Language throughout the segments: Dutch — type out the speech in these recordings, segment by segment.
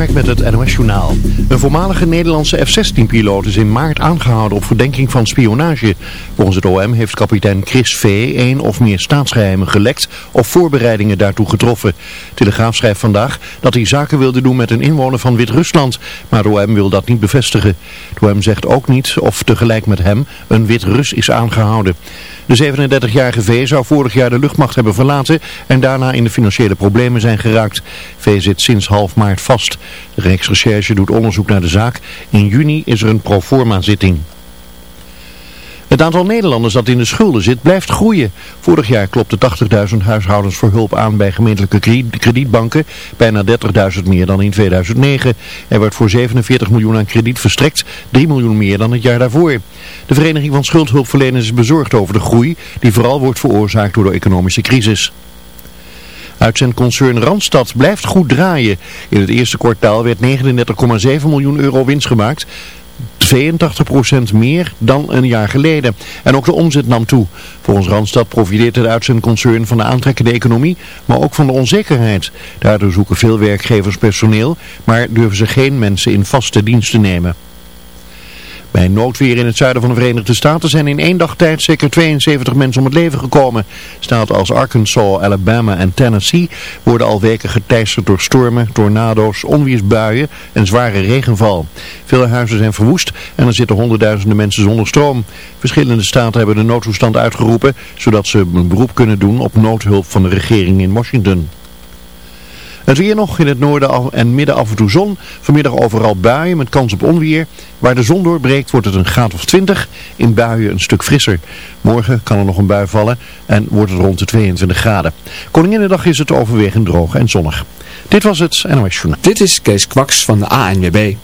Met het NOS Journaal. Een voormalige Nederlandse F-16-piloot is in maart aangehouden op verdenking van spionage. Volgens het OM heeft kapitein Chris V. één of meer staatsgeheimen gelekt of voorbereidingen daartoe getroffen. Telegraaf schrijft vandaag dat hij zaken wilde doen met een inwoner van Wit-Rusland, maar de OM wil dat niet bevestigen. De OM zegt ook niet of tegelijk met hem een Wit-Rus is aangehouden. De 37-jarige V zou vorig jaar de luchtmacht hebben verlaten en daarna in de financiële problemen zijn geraakt. V zit sinds half maart vast. De Rijksrecherche doet onderzoek naar de zaak. In juni is er een proforma zitting. Het aantal Nederlanders dat in de schulden zit blijft groeien. Vorig jaar klopte 80.000 huishoudens voor hulp aan bij gemeentelijke kredietbanken. Bijna 30.000 meer dan in 2009. Er werd voor 47 miljoen aan krediet verstrekt, 3 miljoen meer dan het jaar daarvoor. De Vereniging van Schuldhulpverleners is bezorgd over de groei die vooral wordt veroorzaakt door de economische crisis. Uitzendconcern Randstad blijft goed draaien. In het eerste kwartaal werd 39,7 miljoen euro winst gemaakt. 82% meer dan een jaar geleden. En ook de omzet nam toe. Volgens Randstad profiteert het uitzendconcern van de aantrekkende economie, maar ook van de onzekerheid. Daardoor zoeken veel werkgevers personeel, maar durven ze geen mensen in vaste dienst te nemen. Bij noodweer in het zuiden van de Verenigde Staten zijn in één dag tijd zeker 72 mensen om het leven gekomen. Staten als Arkansas, Alabama en Tennessee worden al weken geteisterd door stormen, tornado's, onweersbuien en zware regenval. Veel huizen zijn verwoest en er zitten honderdduizenden mensen zonder stroom. Verschillende staten hebben de noodtoestand uitgeroepen, zodat ze een beroep kunnen doen op noodhulp van de regering in Washington. Het weer nog in het noorden en midden af en toe zon. Vanmiddag overal buien met kans op onweer. Waar de zon doorbreekt wordt het een graad of 20. In buien een stuk frisser. Morgen kan er nog een bui vallen en wordt het rond de 22 graden. Koninginnedag is het overwegend droog en zonnig. Dit was het NOS Journaal. Dit is Kees Kwaks van de ANWB.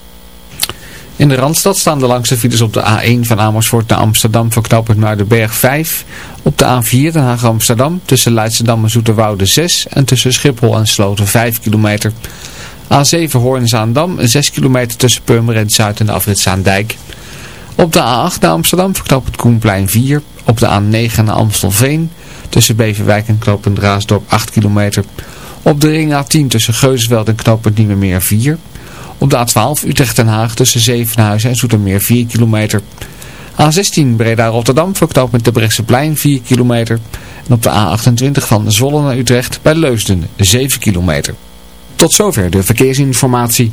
In de Randstad staan de langste files op de A1 van Amersfoort naar Amsterdam verknopend naar de berg 5. Op de A4 Den Haag Amsterdam tussen Leidschendam en Zoeterwoude 6 en tussen Schiphol en Sloten 5 kilometer. A7 Hoorn-Zaandam 6 kilometer tussen Purmerend Zuid en de afrit Zaandijk. Op de A8 naar Amsterdam verknopend Koenplein 4. Op de A9 naar Amstelveen tussen Beverwijk en Knopend Raasdorp 8 kilometer. Op de ring A10 tussen Geusveld en Knopend Nieuwemeer 4 op de A12 Utrecht-Den Haag tussen Zevenhuizen en Zoetermeer 4 kilometer. A16 Breda-Rotterdam verknoopt met de Brechtseplein 4 kilometer. En op de A28 van Zwolle naar Utrecht bij Leusden 7 kilometer. Tot zover de verkeersinformatie.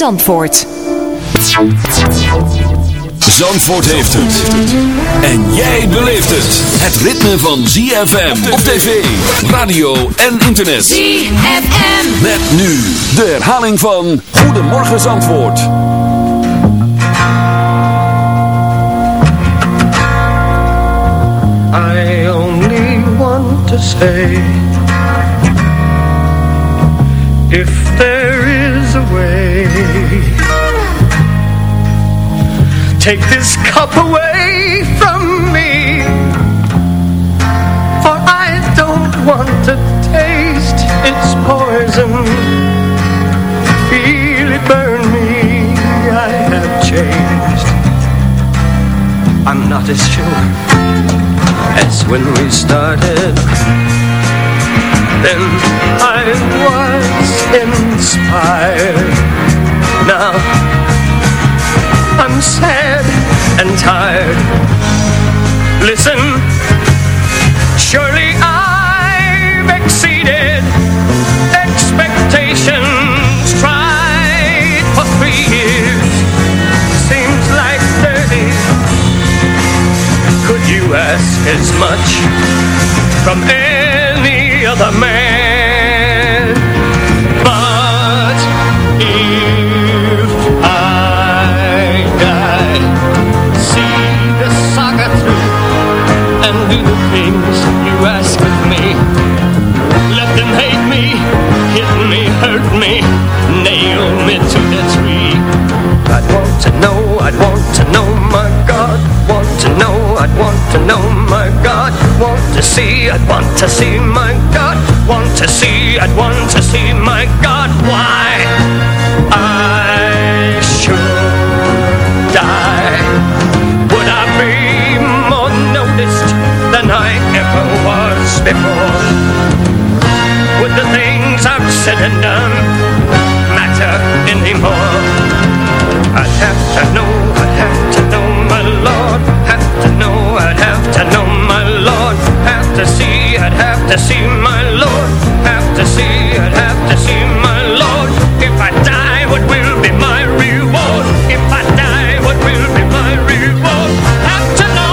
Zandvoort. Zandvoort heeft het. En jij beleeft het. Het ritme van ZFM op tv, radio en internet. ZFM. Met nu de herhaling van Goedemorgen Zandvoort. I only want to say If there is a way Take this cup away from me For I don't want to taste its poison. Feel it burn me I have changed. I'm not as sure as when we started. Then I was inspired. Now I'm sad and tired. Listen Surely I've exceeded Expectations Tried for three years. Seems like thirty. Could you ask as much From any other man? I'd want to know my God, want to know, I'd want to know my God, want to see, I'd want to see my God, want to see, I'd want to see my God, why I should die. Would I be more noticed than I ever was before? Would the things I've said and done matter anymore? I'd have to know, I'd have to know my Lord. Have to know, I'd have to know my Lord. Have to see, I'd have to see my Lord. Have to see, I'd have to see my Lord. If I die, what will be my reward? If I die, what will be my reward? Have to know,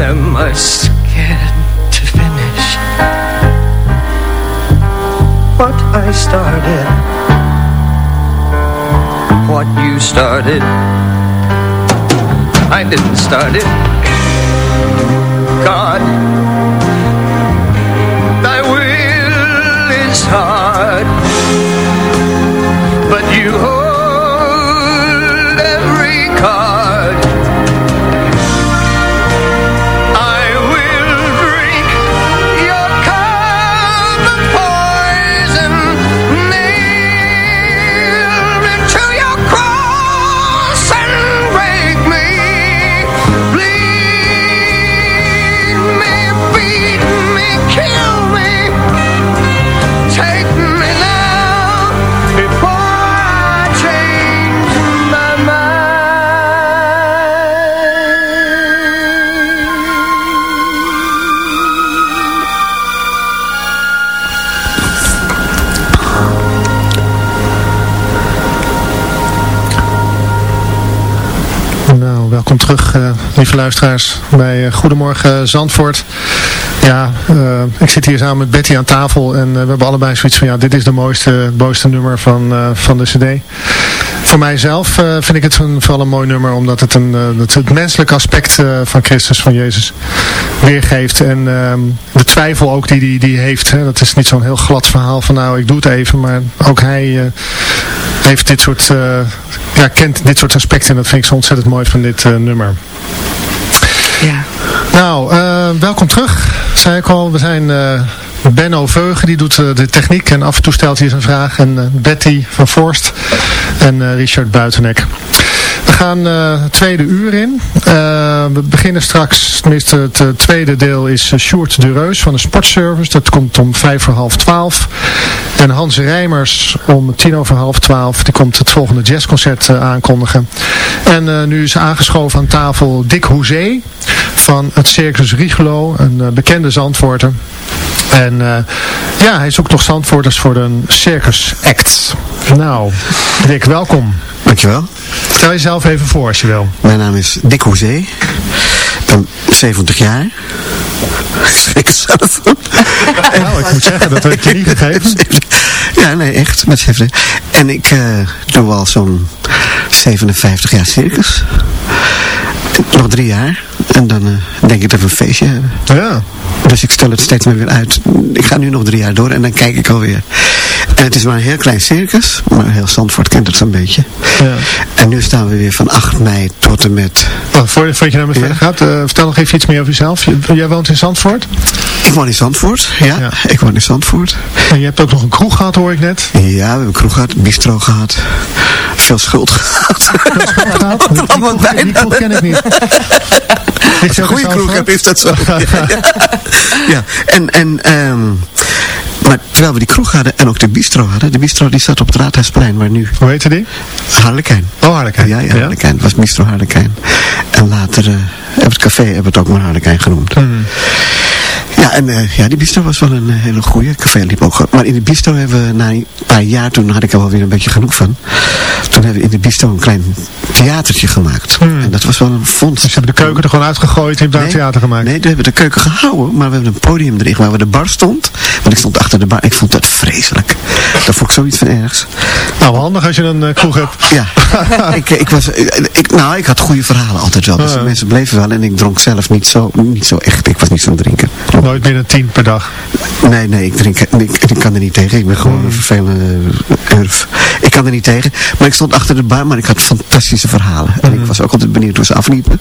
Am I scared to finish what I started? What you started, I didn't start it. Lieve luisteraars, bij eh, Goedemorgen Zandvoort. Ja, eh, ik zit hier samen met Betty aan tafel en eh, we hebben allebei zoiets van, ja, dit is de mooiste, het nummer van, van de cd. Voor mijzelf vind ik het vooral een mooi nummer, omdat het, een, het, menselijke aspect van Christus, van Jezus, weergeeft. En ehm, de twijfel ook die hij die, die heeft, hè, dat is niet zo'n heel glad verhaal van, nou, ik doe het even, maar ook hij... heeft dit soort, eh, ja, kent dit soort aspecten en dat vind ik zo ontzettend mooi van dit eh, nummer. Ja. Nou, eh, welkom terug, zei ik al. We zijn Benno Veugen, die doet de techniek en af en toe stelt hij zijn vraag. En Betty van Forst en Richard Buitenek. We gaan eh, het tweede uur in. Eh, we beginnen straks, tenminste het eh, tweede deel is Sjoerd de Reus van de Sportservice. Dat komt om vijf voor half twaalf. En Hans Rijmers om tien over half twaalf. Die komt het volgende jazzconcert aankondigen. En nu is aangeschoven aan tafel Dick Hoezee van het Circus Rigolo, een bekende Zandvoorter. En eh, ja, hij zoekt nog Zandvoorters voor een circus act. Nou, Dick, welkom. Dankjewel. Stel jezelf even voor als je wil. Mijn naam is Dick Hoezee. Ik ben 70 jaar. Ik zelf. Nou, ik moet zeggen, dat heb je niet gegeven. Ja, nee, echt. Met 70. En ik eh, doe al zo'n 57 jaar circus. Nog drie jaar. En dan eh, denk ik dat we een feestje hebben. Ja. Dus ik stel het steeds maar weer uit. Ik ga nu nog drie jaar door en dan kijk ik alweer. Het is maar een heel klein circus. Maar heel Zandvoort kent het zo'n beetje. ja. En nu staan we weer van 8 mei tot en met... Oh, voor, voordat je daarmee Ja. verder gaat, eh, vertel nog even iets meer over jezelf. Je- jij woont in Zandvoort Ik woon in Zandvoort. Ja, Ja. ik woon in Zandvoort. en je hebt ook nog een kroeg gehad, hoor ik net. Ja, we hebben kroeg gehad, bistro gehad. Veel schuld gehad. gehad? Die, die, allemaal kroeg, die kroeg ken ik niet. Die ook in Goeie kroeg Zandvoort? heb, is dat zo. Ja, ja. ja. en, en ehm, maar terwijl we die kroeg hadden en ook de bistro hadden. De bistro die zat op het Raadhuisplein, waar nu Hoe heette die? Harlekijn. Oh, Harlekijn. Ja, ja, Harlekijn. Het was bistro Harlekijn. En later eh, hebben het café hebben het ook maar Harlekijn genoemd. Hmm. Ja, en eh, ja, die bistro was wel een eh, hele goeie. Café liep ook. Maar in de bistro hebben we na een paar jaar, toen had ik er wel weer een beetje genoeg van. Toen hebben we in de bistro een klein theatertje gemaakt. En dat was wel een fonds. Dus je hebt de keuken er gewoon uitgegooid en hebt daar een theater gemaakt. Nee, we hebben de keuken gehouden, maar we hebben een podium erin waar we de bar stond. Want ik stond achter de bar. Ik vond dat vreselijk. Daar vond ik zoiets van ergs. Nou, handig als je een eh, kroeg hebt. Ja, ik, ik was, ik, nou, ik had goede verhalen altijd wel. Dus de mensen bleven wel en ik dronk zelf niet zo, niet zo echt. Ik was niet zo'n drinker. Nooit meer dan tien per dag. Nee, nee, ik, drink, ik, ik kan er niet tegen. Ik ben gewoon een vervelende urf. Ik kan er niet tegen. Maar ik stond achter de bar, maar ik had fantastische verhalen. En ik was ook altijd benieuwd hoe ze afliepen.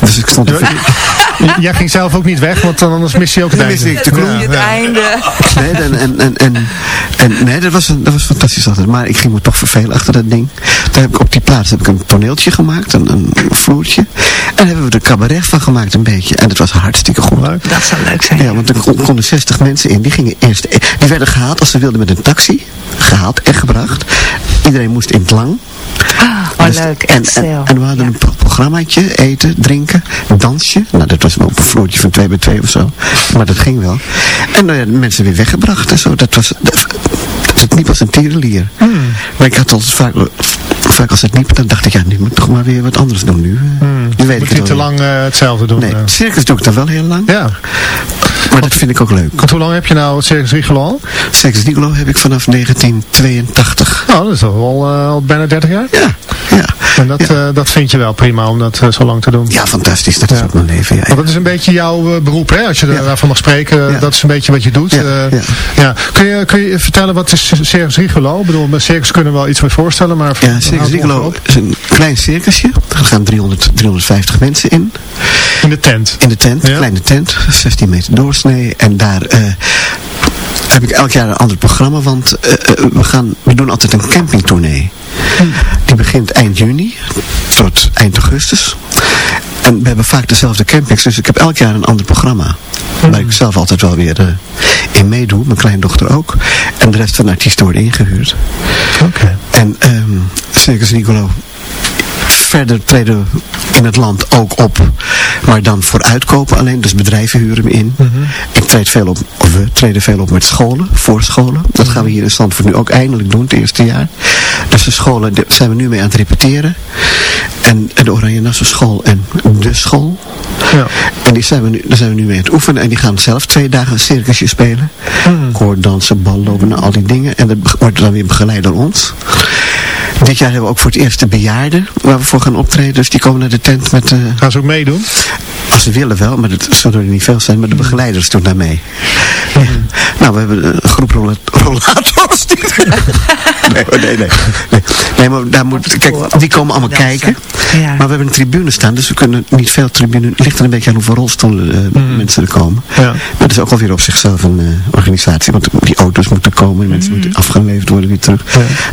Dus ik stond Jij ging zelf ook niet weg, want dan anders mis je ook het Dan einde. miste ik de kroeg. Ja, Het einde. Nee, en, en, en, en, en, nee dat, was, een- dat was fantastisch altijd. Maar ik ging me toch vervelen achter dat ding. Daar heb ik op die plaats heb ik een toneeltje gemaakt, een, een vloertje. En daar hebben we er cabaret van gemaakt een beetje. En dat was hartstikke goed. Leuk. Dat zou leuk zijn. Ja, want er kon- konden 60 mensen in. Die gingen eerst, die werden gehaald als ze wilden met een taxi. Gehaald en gebracht. Iedereen moest in het lang. Ah, oh, leuk. En, en, en we hadden Ja. een pro- programmaatje, eten, drinken, dansje. Nou, dat was wel op een vloertje van 2 bij 2 of zo. Maar dat ging wel. En nou ja, de mensen weer weggebracht en zo. Dat was, dat, het liep als een tierenlier. Maar ik had altijd vaak, vaak als het liep, dan dacht ik, ja, nu moet ik toch maar weer wat anders doen. Nu, eh, nu weet ik Moet het niet te lang eh, hetzelfde doen. Nee, eh. circus doe ik dan wel heel lang. Ja. Maar dat vind ik ook leuk. Want hoe lang heb je nou het Circus Rigolo al? Circus Nicolo heb ik vanaf 1982. Nou, dat is eh, al bijna 30 jaar. Ja, ja. En dat, ja. eh, dat vind je wel prima om dat eh, zo lang te doen. Ja, fantastisch. Dat is ook mijn leven. Ja. Want dat is een beetje jouw eh, beroep, hè? Als je daarvan mag spreken, dat is een beetje wat je doet. Ja. Kun, je, kun je vertellen, wat is Circus Rigolo? Ik bedoel, met circus kunnen we wel iets mee voorstellen, maar... Ja, Circus ongeveer op? is een klein circusje. Er gaan 300, 350 mensen in. In de tent. In de tent, kleine tent, 16 meter doorsnee. En daar heb ik elk jaar een ander programma, want eh, eh, we, gaan, we doen altijd een campingtournee. Die begint eind juni tot eind augustus. En we hebben vaak dezelfde campings, dus ik heb elk jaar een ander programma. Waar ik zelf altijd wel weer eh, in meedoe, mijn kleindochter ook. En de rest van de artiesten worden ingehuurd. Oké. En ehm Circus Nicolo verder treden in het land ook op, maar dan voor uitkopen alleen, dus bedrijven huren me in. Ik treed veel op, of we treden veel op met scholen, voor scholen. Dat gaan we hier in Zandvoort nu ook eindelijk doen, het eerste jaar. Dus de scholen daar zijn we nu mee aan het repeteren. En de Oranje Nassau school en de school. Ja. En die zijn we nu, daar zijn we nu mee aan het oefenen. En die gaan zelf twee dagen een circusje spelen. Koord, dansen, ballopen en al die dingen. En dat wordt dan weer begeleid door ons. Dit jaar hebben we ook voor het eerst de bejaarden waar we voor gaan optreden. Dus die komen naar de tent met... eh, Gaan ze ook meedoen? als ze willen wel, maar dat zullen er niet veel zijn. Maar de begeleiders doen daar mee. Ja. Nou, we hebben een groep rolla- rollators. die- nee, nee, nee, nee. Nee, maar daar moet, kijk, die komen allemaal kijken. Ja. Maar we hebben een tribune staan, dus we kunnen niet veel tribune... Het ligt er een beetje aan hoeveel rolstoelen eh, mensen er komen. Ja. Maar dat is ook alweer op zichzelf een eh, organisatie. Want die auto's moeten komen, de mensen moeten afgeleverd worden weer terug.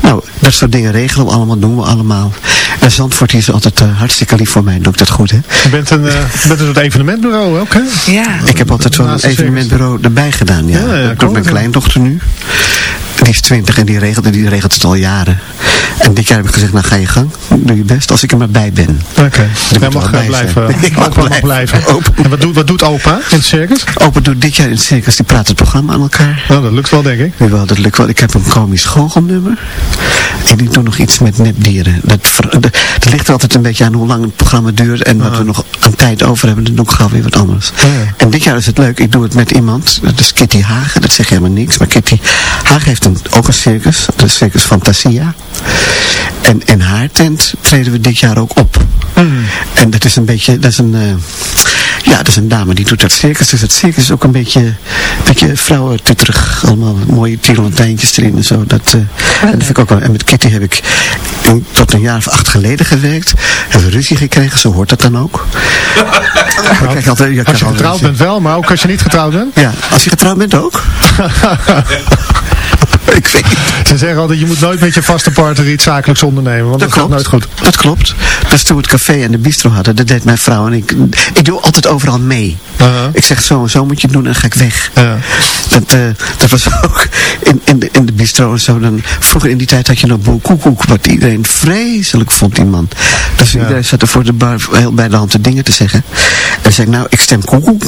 Nou, dat soort dingen regelen we allemaal, doen we allemaal. En Zandvoort is altijd eh, hartstikke lief voor mij. Doe ik dat goed, hè? Je bent een, eh, bent een soort evenementbureau ook, hè? Ja. Ik heb altijd zo'n evenementbureau erbij gedaan, ja. Ja, ja, mijn kleindochter nu. Die is twintig en die regelt, die regelt het al jaren. En dit jaar heb ik gezegd, nou ga je gang. Doe je best, als ik er maar bij ben. Oké. moet Jij mag eh, blijven. Ik mag Opa mag blijven. En wat doet, wat doet opa in het circus? Opa doet dit jaar in het circus, die praat het programma aan elkaar. Nou, dat lukt wel, denk ik. Jawel, dat lukt wel. Ik heb een komisch goochelnummer. En die doen nog iets met nepdieren. Dat, dat, dat ligt er altijd een beetje aan hoe lang het programma duurt. En wat we nog aan tijd over hebben. Dan doe ik gauw weer wat anders. ja. En dit jaar is het leuk. Ik doe het met iemand. Dat is Kitty Hagen. Dat zegt helemaal niks. Maar Kitty Hagen heeft een, ook een circus. Dat is Circus Fantasia. En in haar tent treden we dit jaar ook op. En dat is een beetje, dat is een, eh, ja, dat is een dame die doet dat circus. Dus het circus is ook een beetje, een beetje vrouwen terug. Allemaal mooie tirelantijntjes erin en zo. Dat, eh, en, dat vind ik ook wel, en met Kitty heb ik in- tot een jaar of acht geleden gewerkt. Hebben we ruzie gekregen, zo hoort dat dan ook. Krijg altijd- ja, ik Als je altijd getrouwd ruzie. bent wel, maar ook als je niet getrouwd bent. Ja, als je getrouwd bent ook. ik weet niet. Ze zeggen altijd, je moet nooit met je vaste partner iets zakelijks ondernemen, want dat, gaat nooit goed. Dat klopt. Dus toen we het café en de bistro hadden, dat deed mijn vrouw en ik. Ik doe altijd overal mee. Uh-huh. Ik zeg zo en zo moet je het doen en dan ga ik weg. Dat, eh, dat was ook in, in, de, in de bistro en zo. Dan, vroeger in die tijd had je nog Boel Koekoek, wat iedereen vreselijk vond, die man. Dus iedereen zat er voor de bar heel bij de hand de dingen te zeggen. En dan zei ik, nou, ik stem Koekoek.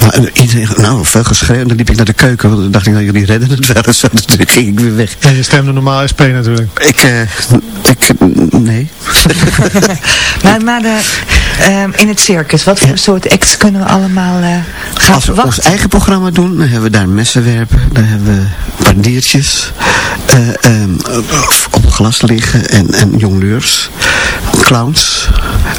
Maar en iedereen, nou, veel geschreeuwd. En dan liep ik naar de keuken, want dan dacht ik, nou, jullie redden het wel. Dus toen ging ik weer weg. En je stemde normaal SP natuurlijk. Ik, eh, ik, nee. Maar, maar de, ehm, in het circus, wat voor soort acts kunnen we allemaal eh, gaan Als we ons verwachten? eigen programma doen, dan hebben we daar messenwerpen, dan hebben we bandiertjes, eh, ehm, op glas liggen en, en jongleurs, clowns.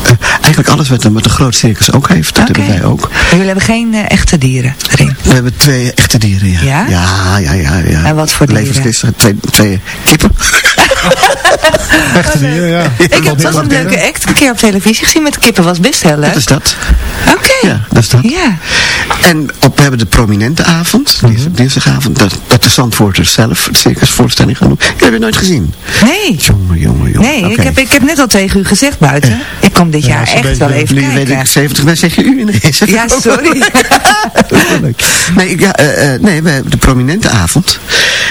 Eh, eigenlijk alles wat een, wat een groot circus ook heeft, dat hebben wij ook. Maar Jullie hebben geen echte dieren erin. We hebben twee echte dieren, ja. Ja? Ja, ja, ja. ja. En wat voor dieren? Twee, twee kippen. Echte dieren, ja. Ik heb wel een leuke act een keer op televisie gezien met kippen, was best heel leuk. Dat is dat. Oké. Ja, dat is dat. Ja. En op, we hebben de prominente avond, op dinsdagavond, dat, dat de Zandvoorters zelf het circusvoorstelling gaan doen. Die heb je nooit gezien. Nee. Jongen, jongen, jongen. Nee, ik, heb, ik heb net al tegen u gezegd buiten. Ik kom dit Ja, jaar echt weet- wel even Nu weet kijken. ik 70, wij zeg je u ineens. Ja, sorry. nee, ik- ja, eh, eh, nee, we hebben de prominente avond.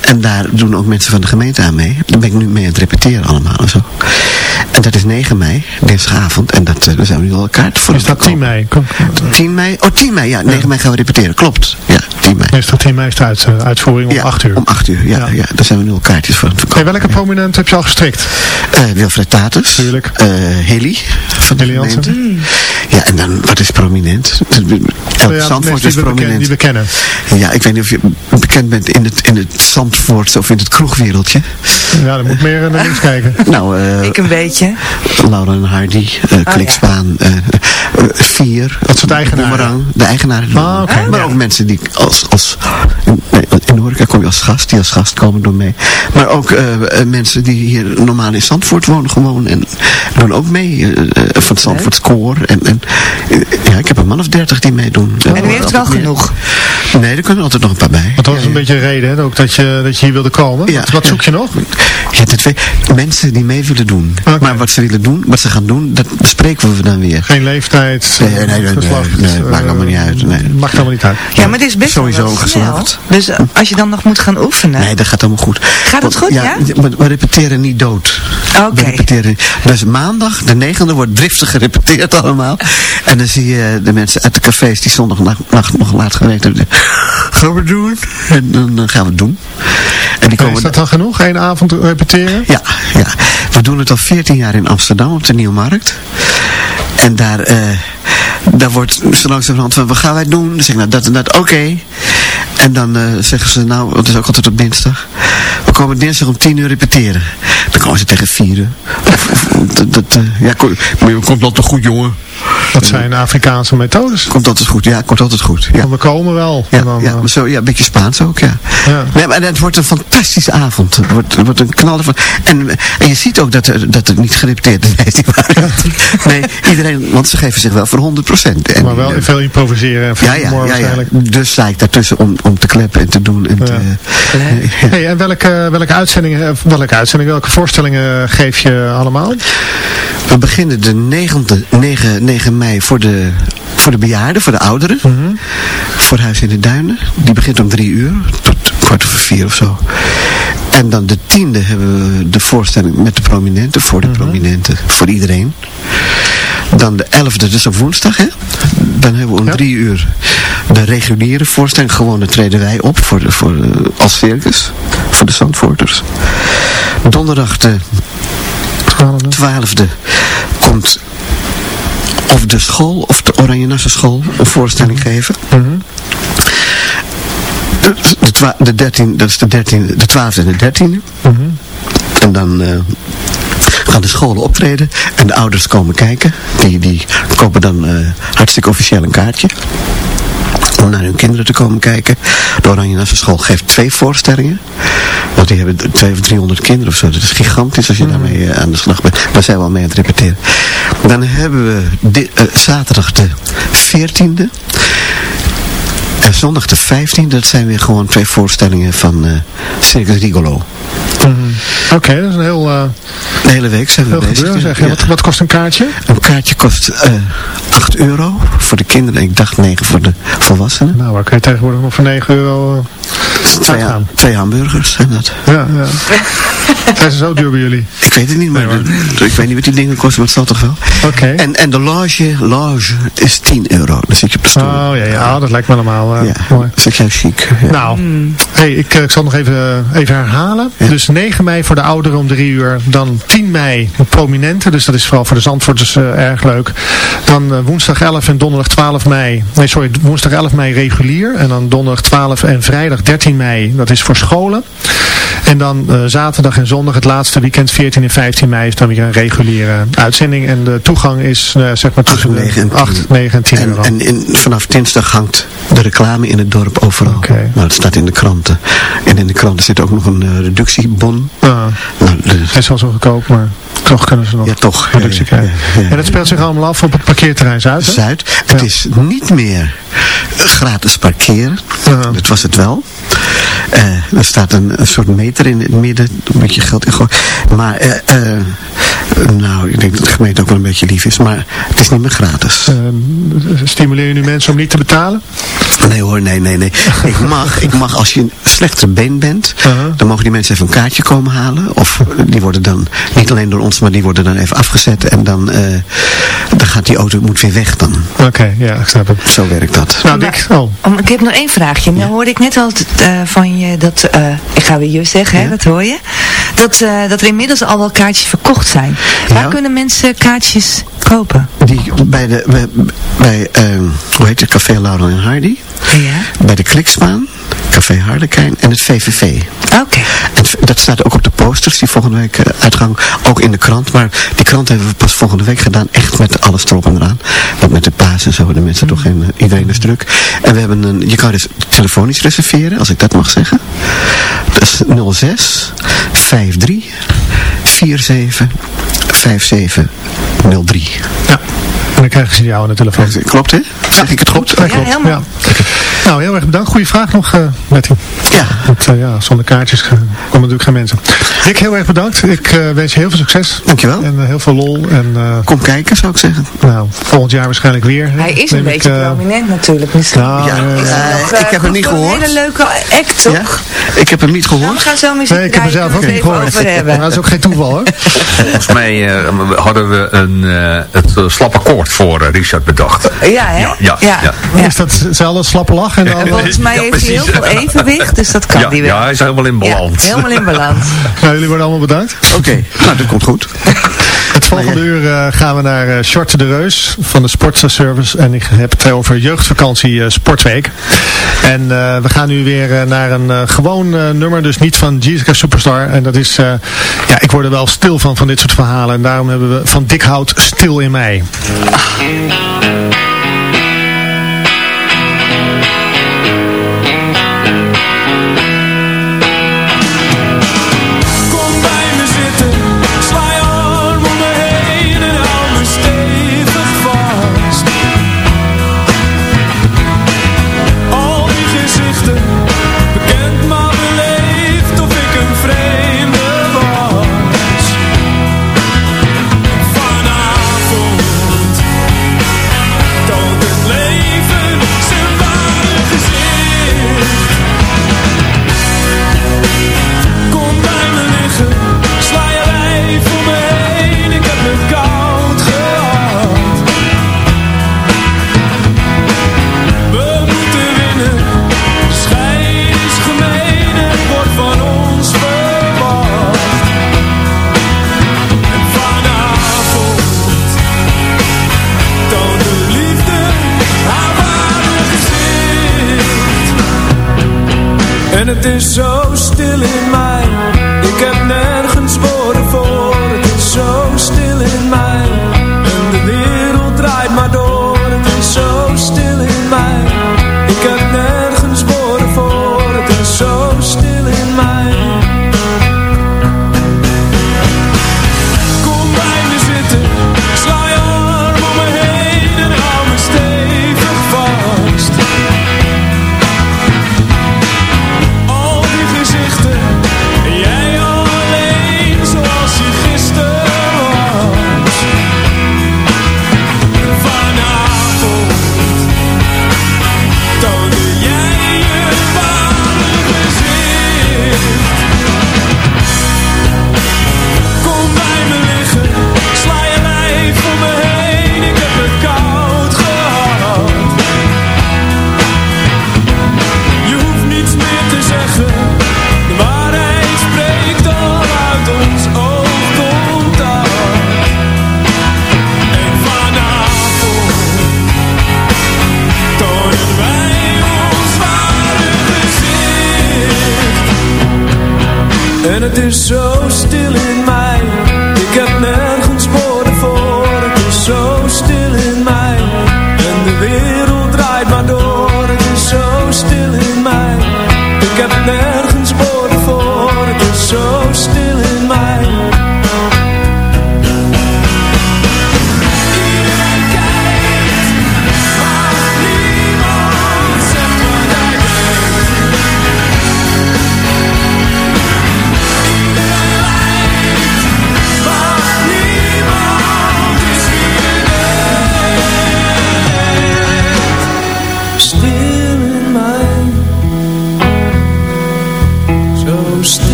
En daar doen ook mensen van de gemeente aan mee. Daar ben ik nu mee aan het repeteren allemaal en zo. En dat is 9 mei, dinsdagavond. En dat, eh, daar zijn we nu al kaart voor. Is dat 10 mei? Kom. 10 mei? Oh, 10 mei, ja. 9 mei gaan we repeteren. Klopt. Ja, 10 mei. Is dat 10 mei is de uit- eh, uitvoering om ja, 8 uur? Om 8 uur, ja, Ja. ja. Daar zijn we nu al kaartjes voor aan het Hey, welke prominent heb je al gestrikt? Eh, Wilfred Tatus. Tuurlijk. Eh, Heli. Van de Heli Jansen. Ja, en dan, wat is prominent? Elk Ja, Zandvoort is die we, beken- prominent. die we kennen. Ja, ik weet niet of je bekend bent in het, in het Zandvoortse of in het kroegwereldje. Ja, dan moet meer naar links kijken. Nou, eh Ik een beetje. Laura en Hardy, eh ja. Klikspaan, eh, eh, Vier. Dat soort eigenaren. De eigenaren. Ah. Maar ook mensen die als, als in, in de horeca kom je als gast, die als gast komen doen mee. Maar ook eh, eh, mensen die hier normaal in Zandvoort wonen gewoon en doen ook mee. eh, van het Zandvoort Koor. En, en, ja, ik heb een man of dertig die meedoen. En u heeft wel genoeg. Nee, er kunnen altijd nog een paar bij. Want dat was een ja. beetje de reden, hè, ook dat je, dat je hier wilde komen. Ja, wat, zoek je nog? Ja, dat weet, mensen die mee willen doen. Maar wat ze willen doen, wat ze gaan doen, dat bespreken we dan weer. Geen leeftijd, Nee, nee, nee, nee, geslacht. nee, het maakt eh, allemaal niet uit, nee. Maakt allemaal niet uit. Ja, maar het is best Sowieso wel geslacht. Dus eh, als je dan nog moet gaan oefenen. Nee, dat gaat allemaal goed. Gaat het goed, ja? Maar we repeteren niet dood. Oké. We repeteren. Dus maandag, de negende, wordt driftig gerepeteerd allemaal. En dan zie je de mensen uit de cafés die zondagnacht nog laat gewerkt hebben. Gaan we doen? En dan eh, gaan we het doen. En die Eh, komen Is dat dan genoeg? Eén avond repeteren? Ja, ja, we doen het al 14 jaar in Amsterdam op de Nieuwmarkt. En daar, eh, daar wordt zo langzamerhand van, wat gaan wij doen? Dan zeg ik, nou, dat en dat, oké. En dan eh, zeggen ze, nou, het is ook altijd op dinsdag. We komen dinsdag om 10 uur repeteren. Dan komen ze tegen 4 uur. Dat, eh, ja, komt al te goed, jongen. Dat zijn Afrikaanse methodes. Komt altijd goed, ja, komt altijd goed. Ja. We komen wel. Ja, dan, ja, eh, maar zo, ja, een beetje Spaans ook, ja. Ja. Nee, maar het wordt een fantastische avond. Het wordt, het wordt een knaller van. En, en je ziet ook dat, dat het niet gerepeteerd is. Nee, iedereen, want ze geven zich wel voor 100 procent. maar wel veel improviseren en veel ja, ja. Dus sta ik daartussen om, om te kleppen en te doen. En te, ja. Hey, en welke, welke uitzendingen, eh, welke uitzendingen, welke voorstellingen geef je allemaal? We beginnen de 9, 9, 9 mei voor de, voor de bejaarden, voor de ouderen. Mhm. Voor Huis in de Duinen. Die begint om drie uur, tot kwart over vier of zo. En dan de tiende hebben we de voorstelling met de prominenten, voor de Mhm. prominenten, voor iedereen. Dan de elfde, dus op woensdag, hè. Dan hebben we om Ja. drie uur de reguliere voorstelling. Gewoon treden wij op voor de, voor de, als circus, voor de Zandvoorters. Donderdag de Twaalfde. twaalfde komt of de school of de Oranje Nassau school een voorstelling geven. Mhm. De, de, de 13, dat is de 13, de 12e en de 13e. Mhm. En dan eh, gaan de scholen optreden en de ouders komen kijken. Die, die kopen dan eh, hartstikke officieel een kaartje. Om naar hun kinderen te komen kijken. De Oranje Nassau school geeft twee voorstellingen. Want die hebben 200 of 300 kinderen of zo. Dat is gigantisch als je daarmee eh, aan de slag bent. Daar zijn we al mee aan het repeteren. Dan hebben we eh, zaterdag de 14e. En zondag de 15e. Dat zijn weer gewoon twee voorstellingen van eh Circus Rigolo. Mhm. Oké, dat is een heel, eh De hele week zijn we heel bezig. gebeuren zeg. Ja. Wat, wat kost een kaartje? Een kaartje kost eh 8 euro voor de kinderen. Ik dacht 9 voor de volwassenen. Nou, waar kun je tegenwoordig nog voor 9 euro eh, Twee, uitgaan? twee hamburgers zijn dat. Ja, ja. Zijn ze zo duur bij jullie? Ik weet het niet, maar Nee, ik weet niet wat die dingen kosten, maar het zal toch wel. Oké. En, en de loge, loge is 10 euro. Dan zit je op de stoel. Oh ja, ja, dat lijkt me allemaal ja, mooi. dat is juist chic. Ja. Nou, hey, ik, ik zal nog even, even herhalen. Dus 9 mei voor de ouderen om 3 uur. Dan 10 mei prominenten. Dus dat is vooral voor de Zandvoorters eh, erg leuk. Dan eh, woensdag 11 en donderdag 12 mei. Nee, sorry, woensdag 11 mei regulier. En dan donderdag 12 en vrijdag 13 mei. Dat is voor scholen. En dan eh, zaterdag en zondag het laatste weekend 14 en 15 mei is dan weer een reguliere uitzending. En de toegang is zeg maar tussen Acht, negen en de tien. 8, 9 en 10 En, euro. en in, vanaf dinsdag hangt de reclame in het dorp overal. Oké. Nou, het staat in de kranten. En in de kranten zit ook nog een eh, reductiebon. Ah, dus, het is wel zo goedkoop, maar toch kunnen ze nog ja, toch. ja, krijgen. ja, ja. En dat speelt zich allemaal af op het parkeerterrein Zuid, hè? Zuid. Het is niet meer gratis parkeren. Dat was het wel. Eh, er staat een, een soort meter in het midden. Een beetje geld in gooien. Maar, eh, eh, nou, ik denk dat de gemeente ook wel een beetje lief is. Maar het is niet meer gratis. Ehm, stimuleer je nu mensen om niet te betalen? Nee hoor, nee, nee, nee. Ik mag, ik mag als je een slechtere been bent, Uh-huh. dan mogen die mensen even een kaartje komen halen. Of die worden dan, niet alleen door ons, maar die worden dan even afgezet. En dan, eh, dan gaat die auto, moet weer weg dan. Oké, ja, ik snap het. Zo werkt dat. Nou, Dick, oh, Om, ik heb nog één vraagje. Nou hoorde ik net al eh, van je dat, eh, ik ga weer je zeggen, hè, dat hoor je. Dat, eh, dat er inmiddels al wel kaartjes verkocht zijn. Waar Ja. kunnen mensen kaartjes kopen? Die bij de, bij, bij eh, hoe heet het, Café Laurel en Hardy. Ja. Bij de Klikspaan, Café Harlekijn en het VVV. Oké. En het- dat staat ook op de posters die volgende week eh, uitgang. Ook in de krant. Maar die krant hebben we pas volgende week gedaan. Echt met alles erop en eraan. Want met de paas en zo. De mensen toch geen, eh, iedereen is druk. En we hebben een, je kan dus telefonisch reserveren. Als ik dat mag zeggen. Dat is 06 53 47 57 03. ja. En dan krijgen ze jou aan de telefoon. Klopt hè? Zeg ik het goed? Ja, Ja, helemaal. Nou, heel erg bedankt. Goeie vraag nog, eh Betty. Ja. Want eh, ja, zonder kaartjes komen natuurlijk geen mensen. Dick, heel erg bedankt. Ik eh, wens je heel veel succes. Dankjewel. En heel veel lol. En eh, Kom kijken zou ik zeggen. nou, volgend jaar waarschijnlijk weer. Hij is een ik, beetje eh, prominent natuurlijk. Misschien. nou, Ja, nog, ik heb hem niet gehoord. Een hele leuke act, toch? Ja? Ik heb hem niet Nou, we gehoord. gaan zo nee, ik heb er zelf ook niet we gehoord. Maar dat is ook geen toeval hoor. Volgens mij hadden we een, eh, het uh, slapakkoord voor Richard bedacht. Ja, hè? Ja, ja, ja. Is dat hetzelfde slappe lach? En dan, En volgens mij Ja, heeft hij heel veel evenwicht, dus dat kan Ja, die wel. ja, hij is helemaal in balans. Ja, helemaal in balans. nou, jullie worden allemaal bedankt. Oké, nou dat komt goed. Het volgende uur uh, gaan we naar uh, Short de Reus van de Sportservice. En ik heb het over jeugdvakantie uh, Sportweek. En we gaan nu weer naar een gewoon nummer, dus niet van Jessica Superstar. En dat is, ja, ik word er wel stil van, van dit soort verhalen. En daarom hebben we van Dikhout Stil in Mij. Het is zo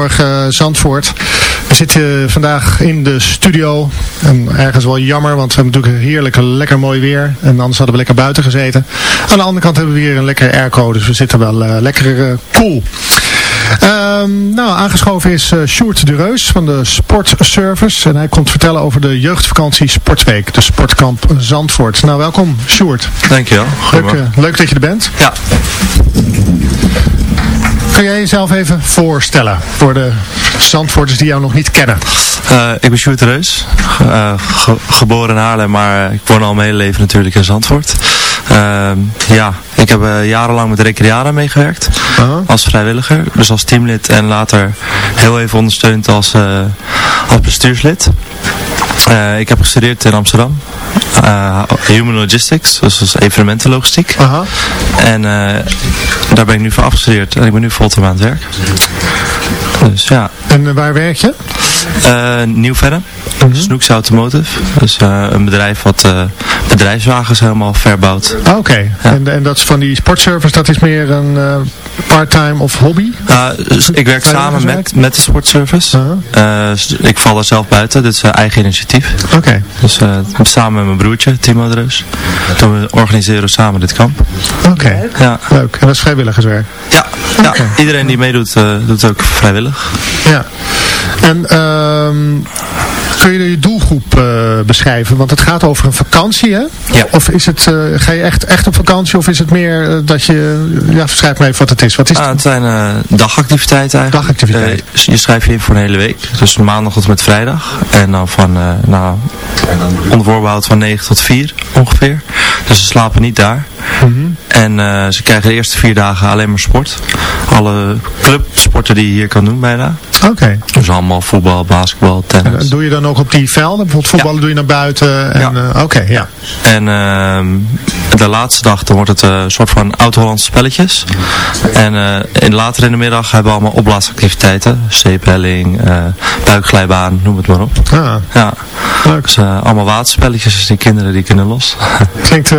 Goedemorgen Zandvoort. We zitten vandaag in de studio. En ergens wel jammer, want we hebben natuurlijk heerlijk lekker mooi weer. En anders hadden we lekker buiten gezeten. Aan de andere kant hebben we weer een lekker airco, dus we zitten wel uh, lekker uh, cool. Um, nou, aangeschoven is uh, Sjoerd de Reus van de Sportservice. En hij komt vertellen over de jeugdvakantie Sportweek, de Sportkamp Zandvoort. Nou, welkom Sjoerd. Dankjewel. Leuk, leuk dat je er bent. Ja. Kun jij jezelf even voorstellen voor de Zandvoorters die jou nog niet kennen? Uh, ik ben Sjoerd Reus, uh, ge geboren in Haarlem, maar ik woon al mijn hele leven natuurlijk in Zandvoort. Ehm, ja, ik heb eh, jarenlang met Recreara meegewerkt. Als vrijwilliger. Dus als teamlid en later heel even ondersteund als, eh, als bestuurslid. Eh, ik heb gestudeerd in Amsterdam. Eh, Human Logistics, dus dat is evenementenlogistiek. En daar ben ik nu voor afgestudeerd en ik ben nu fulltime aan het werk. Dus ja. En waar werk je? Uh, Nieuw verder. Mm Snooks Automotive. Dus uh, een bedrijf wat uh, bedrijfswagens helemaal verbouwt. Ah, oké, en, en dat is van die sportservice, dat is meer een part-time of hobby? Dus ik werk samen met, met de sportservice. -huh. ik val daar zelf buiten, dit is eigen initiatief. Oké. Dus samen met mijn broertje, Timo Dreus. we organiseren samen dit kamp. Oké, ja. leuk. En dat is vrijwilligerswerk? Ja, ja. iedereen die meedoet, doet ook vrijwillig. Ja. En ehm kun je je doelgroep uh, beschrijven? Want het gaat over een vakantie, hè? Ja. Of is het, uh, ga je echt, echt op vakantie? Of is het meer uh, dat je... Ja, schrijf me even wat het is. Wat is ah, het? zijn dagactiviteiten eigenlijk. Dagactiviteiten. je schrijft je in voor een hele week. Dus maandag tot met vrijdag. En dan van, nou, onder voorbehoud van 9 tot 4 ongeveer. Dus ze slapen niet daar. Mm -hmm. En ze krijgen de eerste vier dagen alleen maar sport. Alle clubsporten die je hier kan doen bijna. Oké. Okay. Dus allemaal voetbal, basketbal, tennis. En doe je dan ook op die velden? Bijvoorbeeld voetballen ja. doe je naar buiten? En, ja. Uh, Oké, ja. En uh, de laatste dag dan wordt het een uh, soort van oud-Hollandse spelletjes. En uh, in later in de middag hebben we allemaal opblaasactiviteiten. Zeephelling, buikglijbaan, noem het maar op. Ah. Ja. Leuk. Dus allemaal waterspelletjes, dus die kinderen die kunnen los. Klinkt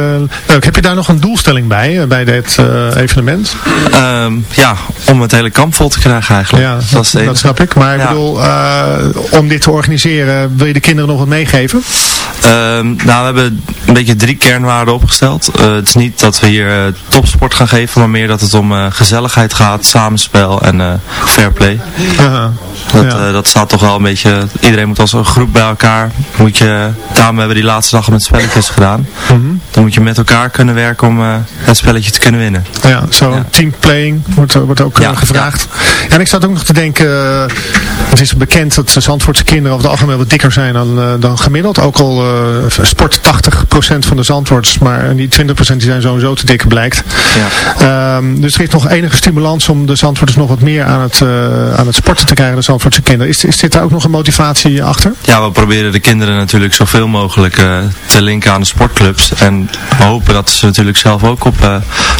leuk. Heb je daar nog een doelstelling bij, bij dit evenement? Um, ja, om het hele kamp vol te krijgen eigenlijk. Ja, dat, is dat snap ik. Maar ik bedoel, om dit te organiseren, wil je de kinderen nog wat meegeven? Um, nou, we hebben een beetje drie kernwaarden opgesteld. Uh, het is niet dat we hier uh, topsport gaan geven, maar meer dat het om gezelligheid gaat, samenspel en fair play. Dat, Ja. dat staat toch wel een beetje, iedereen moet als een groep bij elkaar, moet je, daarom hebben we die laatste dagen met spelletjes gedaan. Mhm. Dan moet je met elkaar kunnen werken om het spelletje te kunnen winnen. Ja, zo Ja. teamplaying wordt, wordt ook Ja, gevraagd. Ja. En ik zat ook nog te denken, uh, het is bekend dat de Zandvoortse kinderen over het algemeen wat dikker zijn dan, uh, dan gemiddeld. Ook al uh, sport 80% van de Zandvoorts, maar die 20% die zijn sowieso te dik blijkt. Ja. Um, dus er is nog enige stimulans om de Zandvoorters nog wat meer aan het, aan het sporten te krijgen, de Zandvoortse kinderen. Is, is dit daar ook nog een motivatie achter? Ja, we proberen de kinderen natuurlijk zoveel mogelijk te linken aan de sportclubs. En hopen dat ze natuurlijk zelf ook op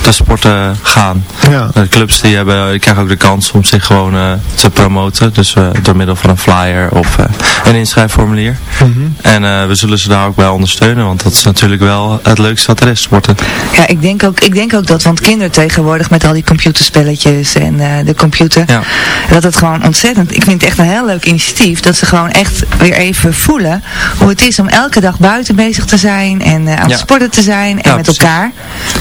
de sporten gaan. Ja. De clubs die, hebben, die krijgen ook de kans om zich gewoon uh, te promoten. Dus uh, door middel van een flyer of uh, een inschrijfformulier. Mm -hmm. En we zullen ze daar ook bij ondersteunen. Want dat is natuurlijk wel het leukste wat er is, sporten. Ja, ik denk ook, ik denk ook dat, want kinderen tegenwoordig met al die computerspelletjes en de computer. Ja. Dat het gewoon ontzettend, ik vind het echt een heel leuk initiatief. Dat ze gewoon echt weer even voelen hoe het is om elke dag buiten bezig te zijn. En aan ja. het sporten te zijn. En Ja, met precies. elkaar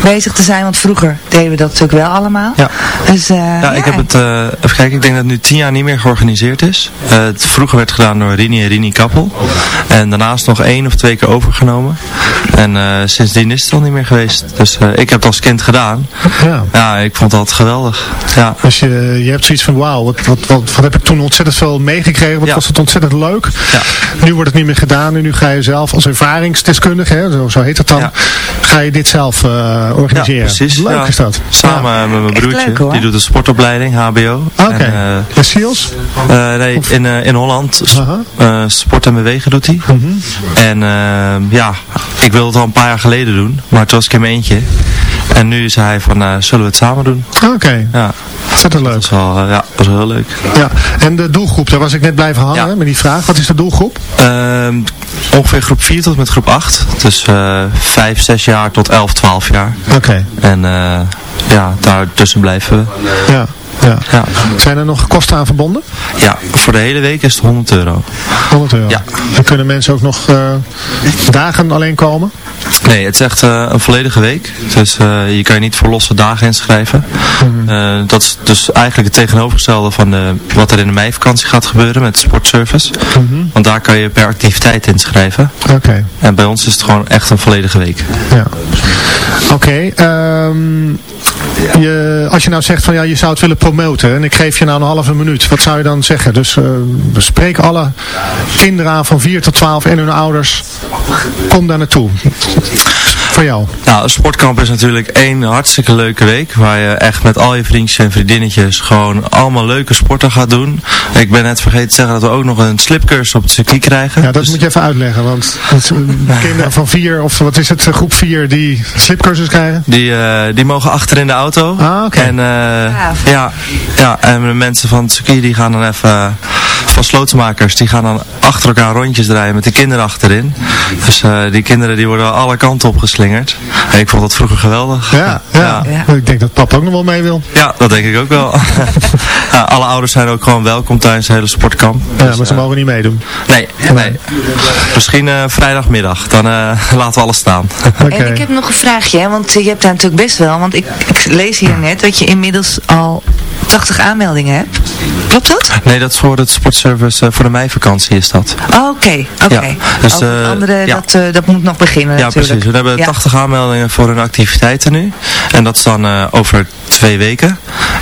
bezig te zijn. Want vroeger deden we dat natuurlijk wel allemaal. Ja. Dus, uh, Ja, ik heb het, uh, even kijken, ik denk dat het nu tien jaar niet meer georganiseerd is. Uh, het vroeger werd gedaan door Rini en Rini Kappel. En daarnaast nog één of twee keer overgenomen. En uh, sindsdien is het al niet meer geweest. Dus uh, ik heb het als kind gedaan. Ja. Ja, ik vond altijd geweldig. Ja. Dus je, je hebt zoiets van, wauw, wat, wat, wat, wat heb ik toen ontzettend veel meegekregen. Wat Ja. was het ontzettend leuk. Ja. Nu wordt het niet meer gedaan. En nu ga je zelf als ervaringsdeskundige, hè, zo, zo heet het dan, Ja. ga je dit zelf uh, organiseren. Ja, precies. Leuk Ja. is dat. Samen met mijn broertje. leuk, die doet een sportopleiding, HBO. Oké. En, eh, En Seals? Nee, in, eh, in Holland. Aha. eh, sport en bewegen doet hij. Mhm. En eh, ja, ik wilde het al een paar jaar geleden doen. Maar toen was ik in mijn eentje. En nu zei hij van, eh, zullen we het samen doen? Oké, Ja, ontzettend leuk. dat is wel, ja, dat is wel heel leuk. Ja. En de doelgroep, daar was ik net blijven hangen Ja. met die vraag. Wat is de doelgroep? Ehm, ongeveer groep 4 tot met groep 8. Dus eh 5, 6 jaar tot 11, 12 jaar. Oké, En eh, ja, daartussen blijven we. ja. Ja. Ja. Zijn er nog kosten aan verbonden? ja, voor de hele week is het 100 euro. 100 euro. Ja. En kunnen mensen ook nog uh, dagen alleen komen? Nee, het is echt uh, een volledige week. Dus uh, je kan je niet voor losse dagen inschrijven. Mhm. Dat is dus eigenlijk het tegenovergestelde van de, wat er in de meivakantie gaat gebeuren met de sportservice. Mhm. Want daar kan je per activiteit inschrijven. Oké. Okay. En bij ons is het gewoon echt een volledige week. Ja. Oké. Okay, um, je, als je nou zegt van ja, je zou het willen promoten en ik geef je nou een halve minuut, wat zou je dan zeggen? Dus uh, bespreek alle kinderen aan van 4 tot 12 en hun ouders. Kom daar naartoe. Voor jou? Nou, een sportkamp is natuurlijk één hartstikke leuke week. Waar je echt met al je vriendjes en vriendinnetjes gewoon allemaal leuke sporten gaat doen. Ik ben net vergeten te zeggen dat we ook nog een slipcursus op het circuit krijgen. Ja, dat moet je even uitleggen. Want het, kinderen van vier, of wat is het, groep vier die slipcursus krijgen? Die, uh, die mogen achter in de auto. Ah, oké. En, uh, ja, ja, en de mensen van het circuit die gaan dan even, van slotenmakers, die gaan dan achter elkaar rondjes draaien met de kinderen achterin. Dus die kinderen die worden alle kanten opgeslingerd. En ik vond dat vroeger geweldig. Ja, ja. ja. ik denk dat papa ook nog wel mee wil. Ja, dat denk ik ook wel. ja, alle ouders zijn ook gewoon welkom tijdens het hele sportkamp. Ja, dus, maar ze mogen niet meedoen. Nee, nee. Misschien uh, vrijdagmiddag, dan uh, laten we alles staan. Okay. En ik heb nog een vraagje, hè, want je hebt daar natuurlijk best wel, want ik, ik lees hier net dat je inmiddels al 80 aanmeldingen hebt. Klopt dat? Nee, dat is voor het sportservice, uh, voor de meivakantie is dat. Oh, oké, oké. Okay. Ja, dus, uh, andere, ja. dat, uh, dat moet nog beginnen Ja, natuurlijk. precies. We hebben Ja. 80 aanmeldingen voor hun activiteiten nu. En dat is dan uh, over twee weken.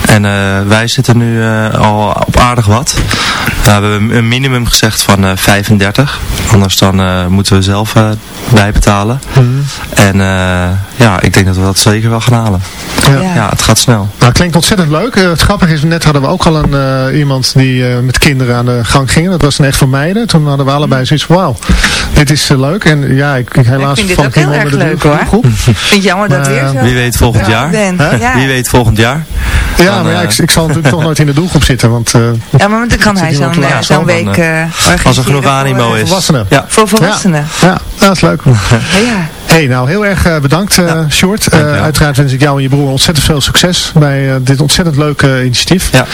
En uh, wij zitten nu uh, al op aardig wat. we hebben een minimum gezegd van 35. Anders dan moeten we zelf bijbetalen. Mm. En ja, ik denk dat we dat zeker wel gaan halen. Ja, ja het gaat snel. Nou, klinkt ontzettend leuk. het grappige is, net hadden we ook al een, iemand die met kinderen aan de gang ging. Dat was een echt voor meiden. Toen hadden we allebei zoiets van, wauw, dit is leuk. En ja, ik, ik helaas ik vind dit ook heel onder erg de leuk hoor. Ik vind het jammer dat weer zo. Wie weet volgend Ja, jaar. Ja. Wie weet volgend jaar. Ja, Dan, maar ja, eh, ik, ik zal natuurlijk toch nooit in de doelgroep zitten. Want, uh, Ja, maar dan kan hij zo'n week eh, uh, Als er genoeg animo is. volwassenen. Ja. Voor volwassenen. Ja, dat is leuk. Ja. Hey, nou heel erg uh, bedankt uh, Sjoerd. Uh, Dankjewel. uiteraard wens ik jou en je broer ontzettend veel succes bij uh, dit ontzettend leuke initiatief. Ja.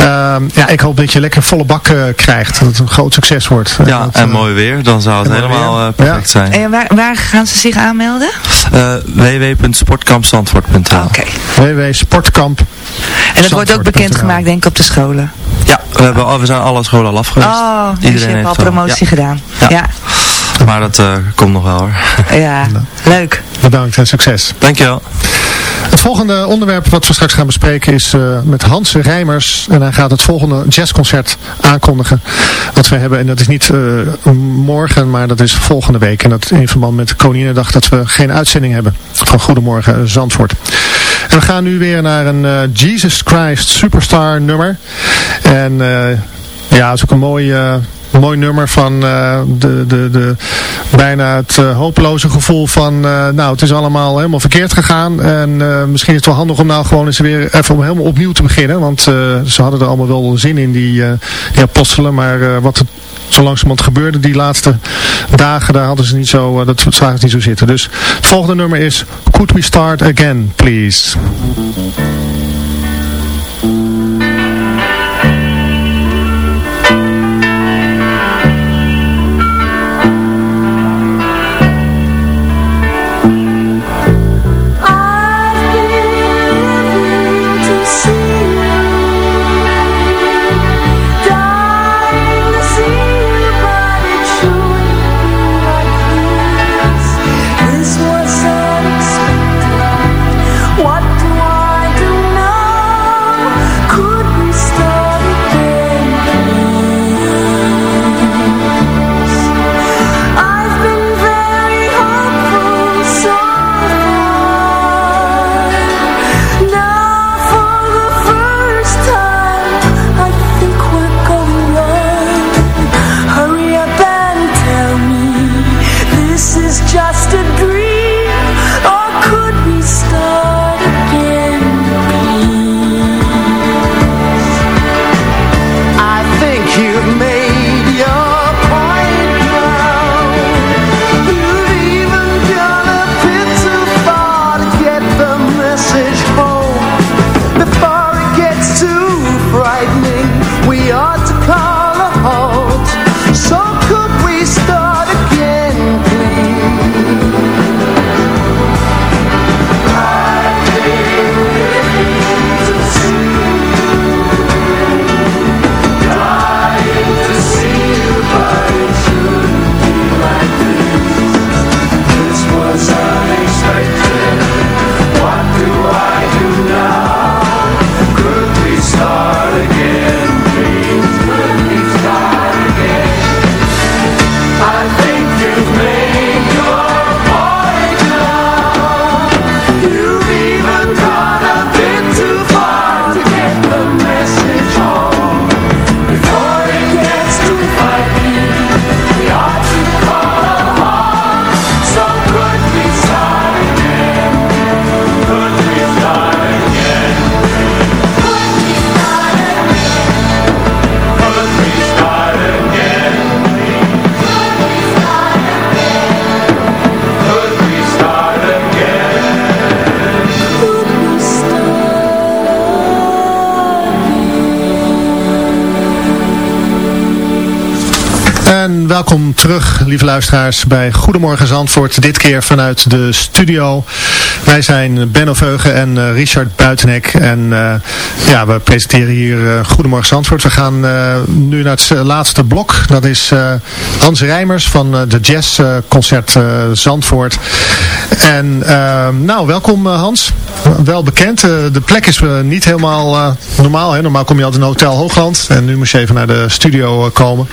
Uh, ja, ik hoop dat je lekker volle bak uh, krijgt. Dat het een groot succes wordt. Ja, dat, en uh, mooi weer. Dan zou het helemaal uh, perfect Ja. zijn. En waar, waar gaan ze zich aanmelden? Uh, www.sportkampzandvoort.nl Oké. www.sportkamp. En dat wordt ook bekendgemaakt denk ik op de scholen. Ja, we, hebben, al- we zijn alle scholen al afgeweest. Oh, dus je hebt al eh, promotie ja. gedaan. Ja. Maar dat uh, komt nog wel hoor. ja. leuk. Bedankt en succes. Dankjewel. Het volgende onderwerp wat we straks gaan bespreken is uh, met Hans Rijmers. En hij gaat het volgende jazzconcert aankondigen. Wat we hebben. En dat is niet uh, morgen, maar dat is volgende week. En dat in verband met Koninginnedag dat we geen uitzending hebben van Goedemorgen Zandvoort. En we gaan nu weer naar een uh, Jesus Christ Superstar nummer. En ja, het is ook een mooi... Mooi nummer van uh, de, de, de, bijna het uh, hopeloze gevoel van, uh, nou het is allemaal helemaal verkeerd gegaan. En misschien is het wel handig om nou gewoon eens weer even om helemaal opnieuw te beginnen. Want ze hadden er allemaal wel zin in, die, die apostelen. Maar wat er zo langzamerhand gebeurde die laatste dagen, daar hadden ze niet zo, dat zagen ze niet zo zitten. Dus het volgende nummer is Could We Start Again, Please? En welkom terug, lieve luisteraars, bij Goedemorgen Zandvoort. Dit keer vanuit de studio. Wij zijn Benno Veugen en uh, Richard Buitenek. En uh, ja, we presenteren hier uh, Goedemorgen Zandvoort. We gaan nu naar het laatste blok. Dat is Hans Rijmers van de Jazzconcert Zandvoort. En nou, welkom Hans. Wel bekend. de plek is niet helemaal normaal. Hè? Normaal kom je altijd in Hotel Hoogland. En nu moest je even naar de studio komen.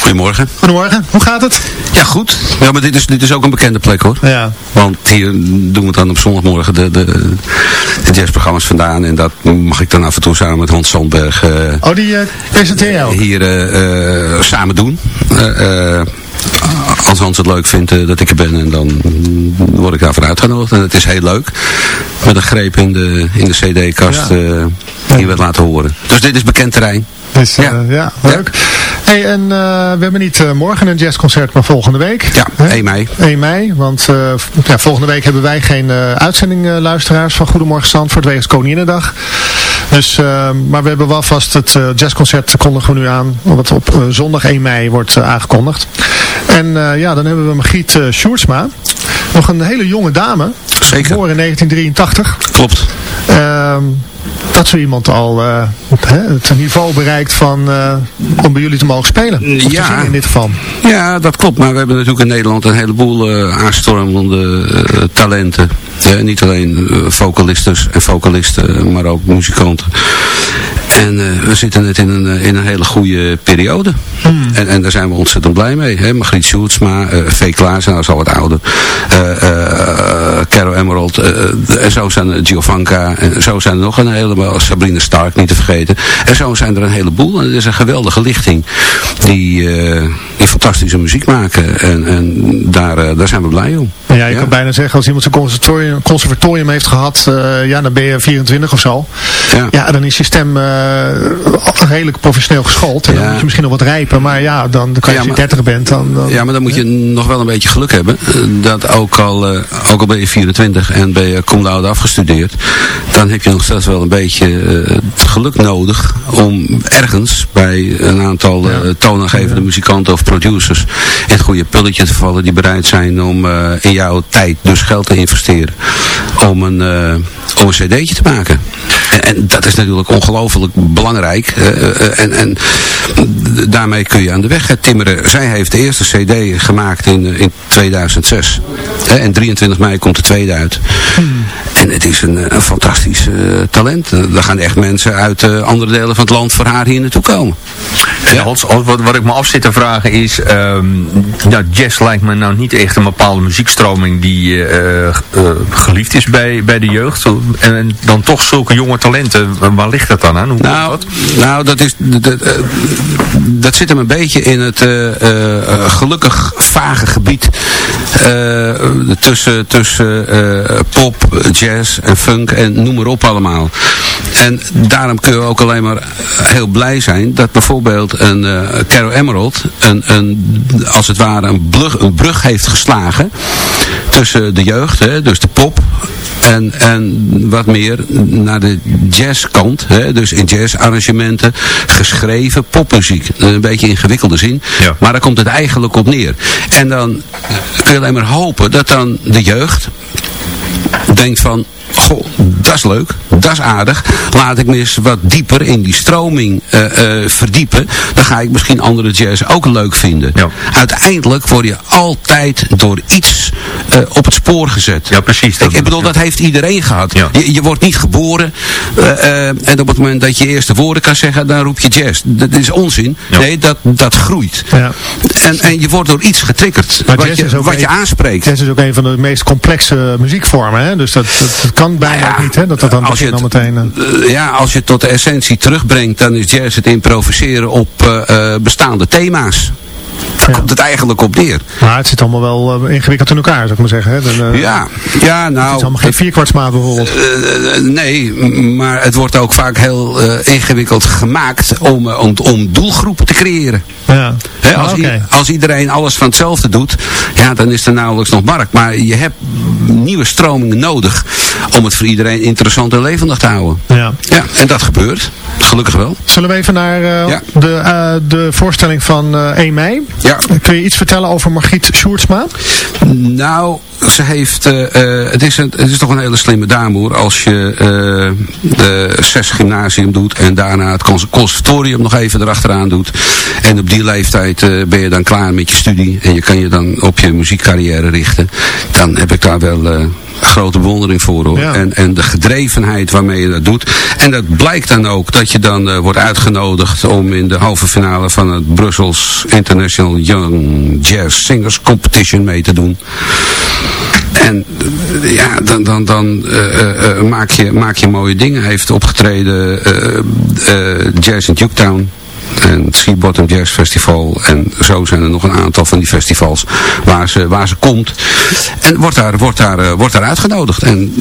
Goedemorgen. Goedemorgen, hoe gaat het? Ja, goed. Ja, maar dit is, dit is ook een bekende plek hoor. Ja. Want hier doen we dan op zondagmorgen de, de, de jazzprogramma's vandaan. En dat mag ik dan af en toe samen met Hans Sandberg... Uh, oh, die uh, presenteer je ook? Hier uh, samen doen. Als Hans het leuk vindt dat ik er ben en dan word ik daarvoor uitgenodigd. En het is heel leuk. Met een greep in de, in de cd-kast ja. die we laten horen. Dus dit is bekend terrein. Dus, ja. ja, leuk. Hey, en uh, we hebben niet uh, morgen een jazzconcert, maar volgende week. Ja, hè? 1 mei. 1 mei, want uh, ja, volgende week hebben wij geen uitzending luisteraars van Goedemorgen Zandvoort wegens Koninginnedag. Dus, maar we hebben wel vast het jazzconcert kondigen we nu aan, wat op zondag 1 mei wordt aangekondigd. En ja, dan hebben we Margriet uh, Sjoerdsma, nog een hele jonge dame. Zeker. Geboren in 1983. Klopt. Ehm, dat zo iemand al uh, het niveau bereikt van, uh, om bij jullie te mogen spelen. Of ja. in dit geval. Ja, dat klopt. Maar we hebben natuurlijk in Nederland een heleboel uh, aanstormende talenten. niet alleen vocalisten en vocalisten, maar ook muzikanten. En uh, we zitten net in een, in een hele goede periode. Hmm. En, en daar zijn we ontzettend blij mee. Hè? Margriet Sjoerdsma, uh, V. Klaassen, dat is al wat ouder. Uh, Emerald. en zo zijn Giovanka. En zo zijn er nog een heleboel. Sabrina Stark niet te vergeten. En zo zijn er een heleboel. En het is een geweldige lichting. Die, die fantastische muziek maken. En, en daar, daar zijn we blij om. Ja, je kan bijna zeggen als iemand zijn conservatorium, conservatorium heeft gehad. ja, dan ben je 24 of zo. Ja, ja dan is je stem redelijk professioneel geschoold. En dan moet je misschien nog wat rijpen. Maar ja, dan, dan kan je als je 30 bent. Dan, dan, ja, maar dan moet je nog wel een beetje geluk hebben. Dat ook al, ook al ben je 24 en ben je cum laude afgestudeerd. Dan heb je nog steeds wel een beetje uh, geluk nodig. Om ergens bij een aantal uh, toonaangevende muzikanten of producers. in het goede pulletje te vallen. Die bereid zijn om in jouw tijd dus geld te investeren. Om een, om een cd'tje te maken. En, en dat is natuurlijk ongelooflijk belangrijk. En, en daarmee kun je aan de weg timmeren. Zij heeft de eerste cd gemaakt in, in 2006. en 23 mei komt de tweede En het is een, een fantastisch talent. Er gaan echt mensen uit andere delen van het land voor haar hier naartoe komen. Ja, wat, wat ik me af zit te vragen is, um, nou, jazz lijkt me nou niet echt een bepaalde muziekstroming die uh, uh, geliefd is bij, bij de jeugd. En, dan toch zulke jonge talenten, waar ligt dat dan aan? Hoe nou, dat? nou, dat, is, dat, dat zit hem een beetje in het gelukkig vage gebied tussen, tussen pop, jazz en funk en noem maar op allemaal. En daarom kun je ook alleen maar heel blij zijn dat bijvoorbeeld een uh, Carol Emerald een, een, als het ware een, brug, een brug heeft geslagen tussen de jeugd, hè, dus de pop en, en wat meer naar de jazzkant, hè, dus in jazzarrangementen, geschreven popmuziek. Een beetje ingewikkelde zin, ja. maar daar komt het eigenlijk op neer. En dan kun je alleen maar hopen dat dan de jeugd denkt van, goh, dat is leuk, dat is aardig. Laat ik me eens wat dieper in die stroming uh, uh, verdiepen. Dan ga ik misschien andere jazz ook leuk vinden. Ja. Uiteindelijk word je altijd door iets uh, op het spoor gezet. Ja, precies. Ik, ik bedoel, dat heeft iedereen gehad. Ja. Je, je, wordt niet geboren en op het moment dat je eerste woorden kan zeggen, dan roep je jazz. Dat is onzin. Ja. Nee, dat, dat groeit. Ja. En, en je wordt door iets getriggerd. Maar wat jazz je, is ook wat een- je aanspreekt. Jazz is ook een van de meest complexe muziekvormen. Hè? Dus dat, dat, dat kan bijna ja, niet. Hè? Dat dat dan als je het- dan meteen... eh, Eh, ja, als je het tot de essentie terugbrengt, dan is jazz het improviseren op eh, bestaande thema's. Daar komt het eigenlijk op neer. Maar het zit allemaal wel eh, ingewikkeld in elkaar, zou ik maar zeggen. Hè? Dan, eh, Ja, ja nou... Het is allemaal geen vierkwartsmaat bijvoorbeeld. Eh, nee, maar het wordt ook vaak heel ingewikkeld gemaakt om, om, om doelgroepen te creëren. Ja. Hè, als, Ah, oké. als iedereen alles van hetzelfde doet, ja, dan is er nauwelijks nog markt. Maar je hebt nieuwe stromingen nodig om het voor iedereen interessant en levendig te houden. Ja. Ja, en dat gebeurt. Gelukkig wel. Zullen we even naar Ja. de, de voorstelling van eh 1 mei? Ja. Kun je iets vertellen over Margriet Sjoerdsma? Nou, ze heeft, eh, eh, het, is een, het is toch een hele slimme dame hoor. Als je eh, de zes gymnasium doet en daarna het cons- conservatorium nog even erachteraan doet. En op die leeftijd ben je dan klaar met je studie en je kan je dan op je muziekcarrière richten. Dan heb ik daar wel grote bewondering voor hoor. Ja. En, en de gedrevenheid waarmee je dat doet. En dat blijkt dan ook dat je dan wordt uitgenodigd om in de halve finale van het Brussels International Young Jazz Singers Competition mee te doen. En ja, dan, dan, dan eh, eh, eh, maak, je, maak je mooie dingen. Hij heeft opgetreden eh, Jazz in Juketown. En het Sea Bottom Jazz Festival. En zo zijn er nog een aantal van die festivals waar ze, waar ze komt. En wordt daar, wordt daar, eh, wordt daar uitgenodigd. En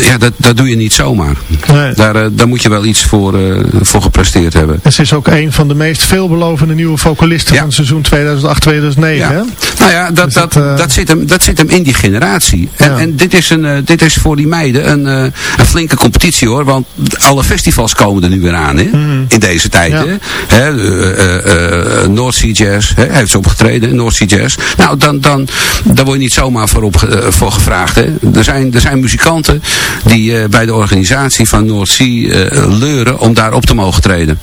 ja, dat, dat doe je niet zomaar. Nee. Daar, eh, daar moet je wel iets voor, eh, voor gepresteerd hebben. En ze is ook een van de meest veelbelovende nieuwe vocalisten Ja. van seizoen 2008-2009. Ja. hè? Nou ja, dat, Dus dat, dat, dat, zit hem, dat zit hem in die generatie. En, Ja. en dit, is een, dit is voor die meiden een, een flinke competitie hoor. Want alle festivals komen er nu weer aan hè, in deze tijd. Mhm. Hè. Hè, eh, eh, eh, North Sea Jazz, hè, heeft ze opgetreden, North Sea Jazz. Nou, dan, dan, daar word je niet zomaar voor, op, voor gevraagd. Hè. Er, zijn, er zijn muzikanten die bij de organisatie van North Sea leuren om daar op te mogen treden.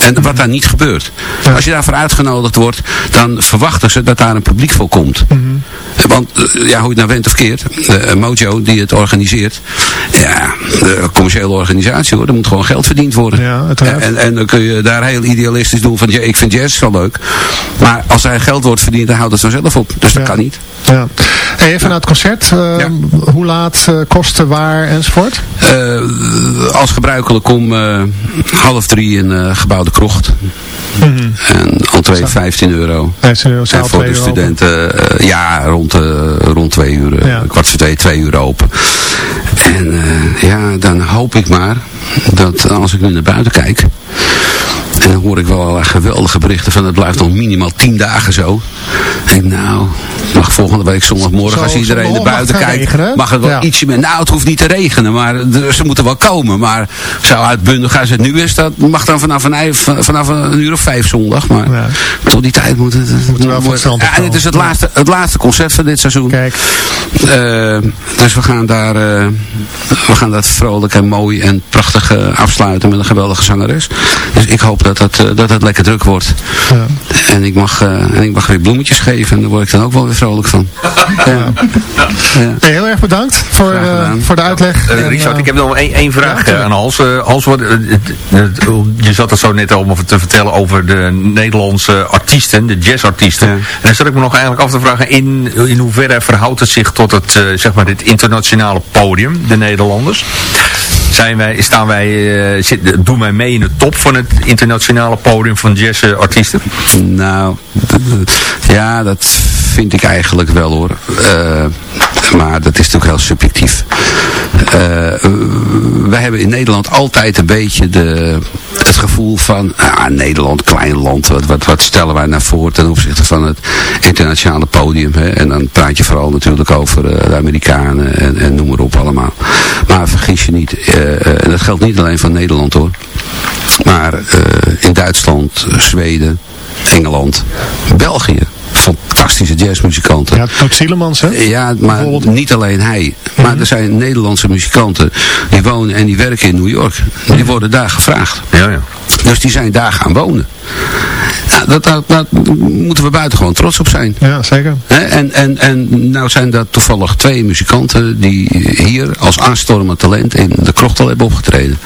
En wat daar niet gebeurt. Ja. Als je daarvoor uitgenodigd wordt, dan verwachten ze dat daar een publiek voor komt. Mhm. Want, ja, hoe je het nou went of keert, Mojo die het organiseert, ja, de commerciële organisatie hoor, er moet gewoon geld verdiend worden. Ja. En, en dan kun je daar heel idealistisch doen van, ja, ik vind jazz wel leuk. Maar als er geld wordt verdiend, dan houdt het vanzelf op. Dus dat Ja. kan niet. Ja. Hey, even naar het concert. Eh, Ja. Hoe laat, eh, kosten, waar enzovoort? Eh, als gebruikelijk om eh, half drie in gebouwde krocht. En entree 15 euro. Nee, ze- zaal En voor de studenten, ja, rond, rond twee uur, Ja. kwart voor twee, twee uur open. En ja, dan hoop ik maar dat als ik nu naar buiten kijk, en dan hoor ik wel geweldige berichten van het blijft nog minimaal tien dagen zo. En nou, mag volgende week zondagmorgen Zo, als iedereen naar buiten mag kijkt, regenen, mag het wel Ja. ietsje meer. Nou, het hoeft niet te regenen, maar ze moeten wel komen. Maar zo uitbundig als het nu is, dat mag dan vanaf een, vanaf een uur of vijf zondag. Maar Ja. tot die tijd moet het... Moet het ja, en het is het laatste, het laatste concert van dit seizoen. Kijk, Eh, dus we gaan daar eh, we gaan dat vrolijk en mooi en prachtig eh, afsluiten met een geweldige zangeres. Dus ik hoop dat dat, eh, dat het lekker druk wordt. ja. En ik, mag, eh, en ik mag weer bloemetjes geven en daar word ik dan ook wel weer vrolijk van. Ja. Ja. Hey, heel erg bedankt voor, eh, voor de uitleg. En, Richard, ik heb nog één, één vraag ja, aan Hans. Eh, Hans, wat, het- het- je zat het zo net al om te vertellen over de Nederlandse artiesten, de jazzartiesten. Ja. En dan zat ik me nog eigenlijk af te vragen, in, in hoeverre verhoudt het zich tot het, eh, zeg maar, dit internationale podium, de Nederlanders? Zijn wij, staan wij, eh, zit, doen wij mee in de top van het internationale podium van jazzartiesten? Nou, ja, dat vind ik eigenlijk wel hoor. Eh, maar dat is natuurlijk heel subjectief. Eh, eh, wij hebben in Nederland altijd een beetje de, het gevoel van, ah, Nederland, klein land, wat, wat, wat stellen wij naar voren ten opzichte van het internationale podium. Hè? En dan praat je vooral natuurlijk over eh, de Amerikanen en, en noem maar op allemaal. Maar vergis je niet, en dat geldt niet alleen van Nederland hoor. Maar in Duitsland, Zweden, Engeland, België. Fantastische jazzmuzikanten. Ja, Toet Zielemans, hè? Ja, maar niet alleen hij. Maar er zijn Nederlandse muzikanten die wonen en die werken in New York. Die worden daar gevraagd. Ja, ja. Dus die zijn daar gaan wonen. Nou, dat, dat, dat moeten we buitengewoon trots op zijn. Ja, zeker. Hè, En, en, en nou zijn dat toevallig twee muzikanten die hier als aanstormend talent in de krocht al hebben opgetreden.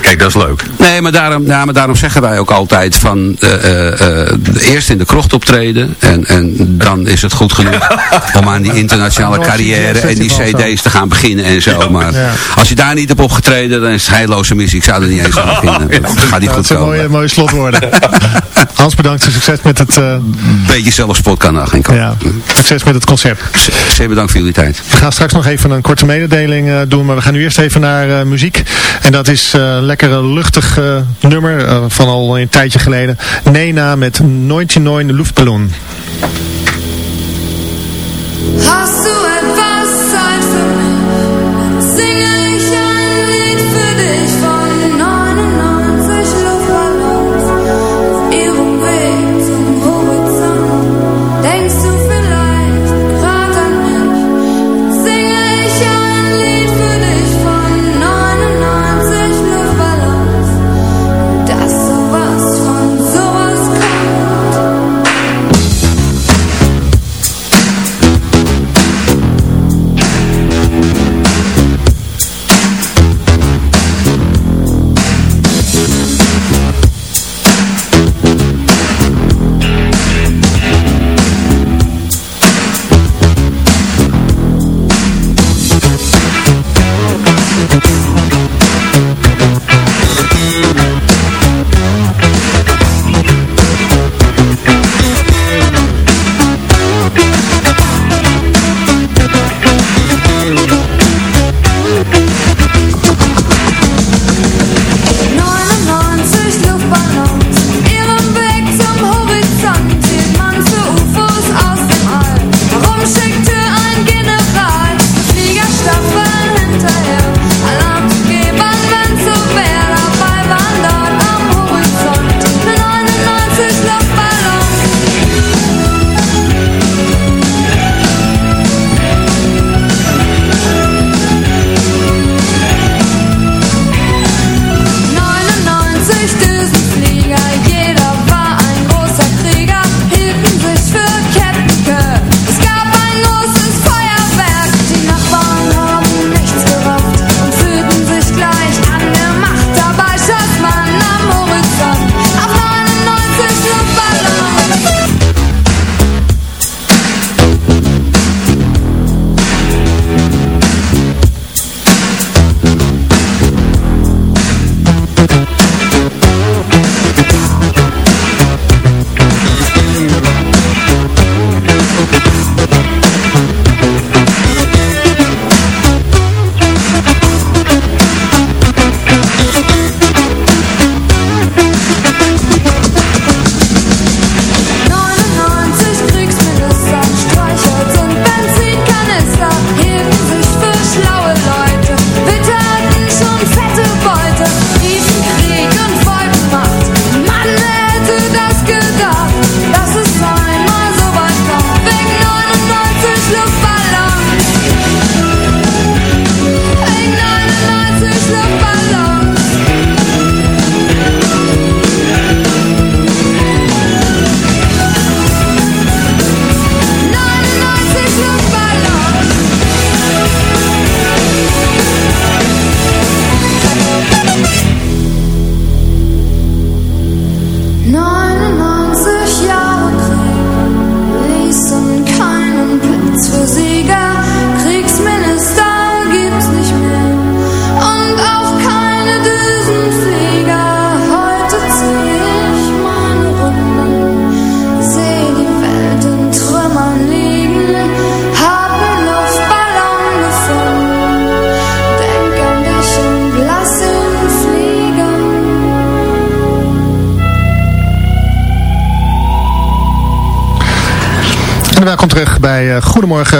Kijk, dat is leuk. Nee, maar daarom, ja, maar daarom zeggen wij ook altijd van eh, eh, eh, eerst in de krocht optreden en, en dan is het goed genoeg om aan die internationale carrière en die cd's te gaan beginnen en zo. Maar als je daar niet hebt opgetreden, dan is het heilloze missie. Ik zou er niet eens aan beginnen. Dat gaat niet Nou, goed dat zijn komen. mooie, mooie slotwoorden. Hans, bedankt. en Succes met het, eh, Beetje zelfspot kan geen kant. ja, succes met het concert. Zeer bedankt voor jullie tijd. We gaan straks nog even een korte mededeling eh, doen, maar we gaan nu eerst even naar eh, muziek. En dat is eh, een lekkere luchtig eh, nummer van al een tijdje geleden. Nena met 99 Luftballon. Hast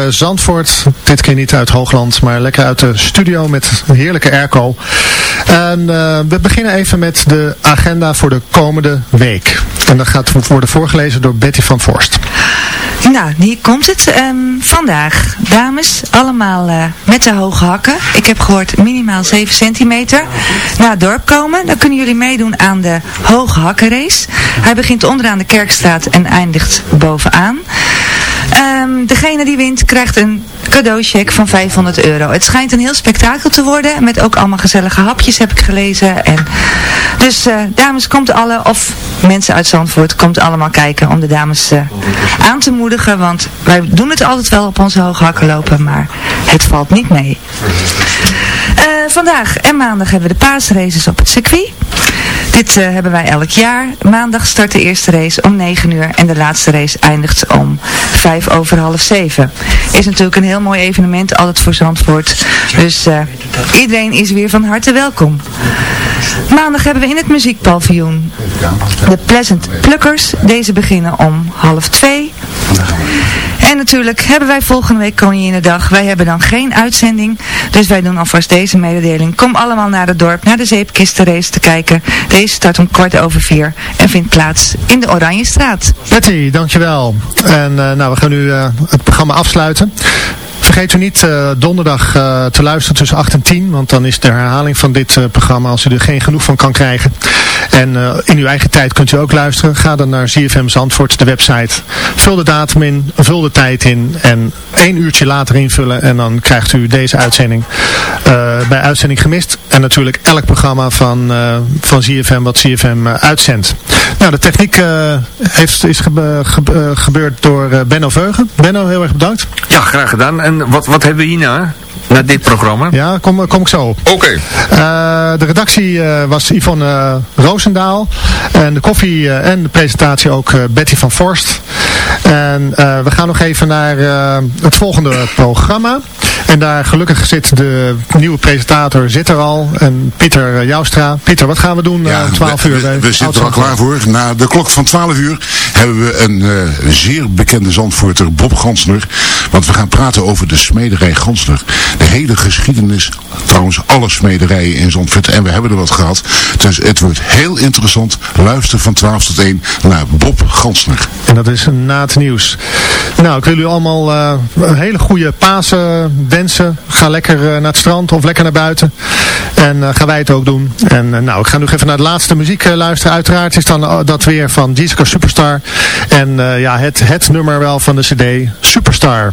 Zandvoort. Dit keer niet uit Hoogland, maar lekker uit de studio met heerlijke airco. En eh, we beginnen even met de agenda voor de komende week. En dat gaat worden voorgelezen door Betty van Voorst. Nou, hier komt het. Ehm, vandaag, dames, allemaal eh, met de hoge hakken. Ik heb gehoord minimaal 7 centimeter. Naar het dorp komen, dan kunnen jullie meedoen aan de hoge hakkenrace. Hij begint onderaan de Kerkstraat en eindigt bovenaan. Ehm, degene die wint krijgt een cadeaucheck van 500 euro. Het schijnt een heel spektakel te worden. Met ook allemaal gezellige hapjes heb ik gelezen. En dus eh, dames, komt alle, of mensen uit Zandvoort, komt allemaal kijken om de dames eh, aan te moedigen. Want wij doen het altijd wel op onze hoge hakken lopen, maar het valt niet mee. Eh, vandaag en maandag hebben we de paasraces op het circuit. Dit eh, hebben wij elk jaar. Maandag start de eerste race om 9 uur en de laatste race eindigt om 5 over half 7. Is natuurlijk een heel mooi evenement, altijd voor Zandvoort. Dus eh, iedereen is weer van harte welkom. Maandag hebben we in het muziekpaviljoen de Pleasant Pluckers. Deze beginnen om half 2. En natuurlijk hebben wij volgende week Koninginnedag. Wij hebben dan geen uitzending. Dus wij doen alvast deze mededeling. Kom allemaal naar het dorp, naar de zeepkistenrace te kijken. Deze start om kwart over vier en vindt plaats in de Oranjestraat. Betty, dankjewel. En eh, nou, we gaan nu eh, het programma afsluiten. Vergeet u niet uh, donderdag te luisteren tussen 8 en 10, want dan is de herhaling van dit programma als u er geen genoeg van kan krijgen. En in uw eigen tijd kunt u ook luisteren. Ga dan naar ZFM Zandvoort, de website. Vul de datum in, vul de tijd in en één uurtje later invullen en dan krijgt u deze uitzending bij uitzending gemist. En natuurlijk elk programma van, van ZFM wat ZFM uitzendt. Nou, de techniek heeft, is gebe gebe gebeurd door Benno Veugen. Benno, heel erg bedankt. Ja, graag gedaan. En wat, wat hebben we hierna? Na dit programma? Ja, kom, kom ik zo op. Oké. Okay. Uh, de redactie uh, was Yvonne uh, Roosendaal. En de koffie en de presentatie ook Betty van Forst. En we gaan nog even naar het volgende programma. En daar gelukkig zit de nieuwe presentator zit er al. En Pieter Joustra. Pieter, wat gaan we doen ja, 12 uur? We, we zitten er al klaar voor. Na de klok van 12 uur hebben we een zeer bekende zandvoorter, Bob Gansner. Want we gaan praten over de smederij Gansner. De hele geschiedenis, trouwens alle smederijen in Zandvoort. En we hebben er wat gehad. Dus het wordt heel interessant. Luister van 12 tot 1 naar Bob Gansner. En dat is na het nieuws. Nou, ik wil u allemaal uh, een hele goede Pasen wensen. Ga lekker uh, naar het strand of lekker naar buiten. En uh, gaan wij het ook doen. En nou, ik ga nu even naar de laatste muziek luisteren. Uiteraard is dan dat weer van Jessica Superstar. En ja, het, het nummer wel van de cd Superstar.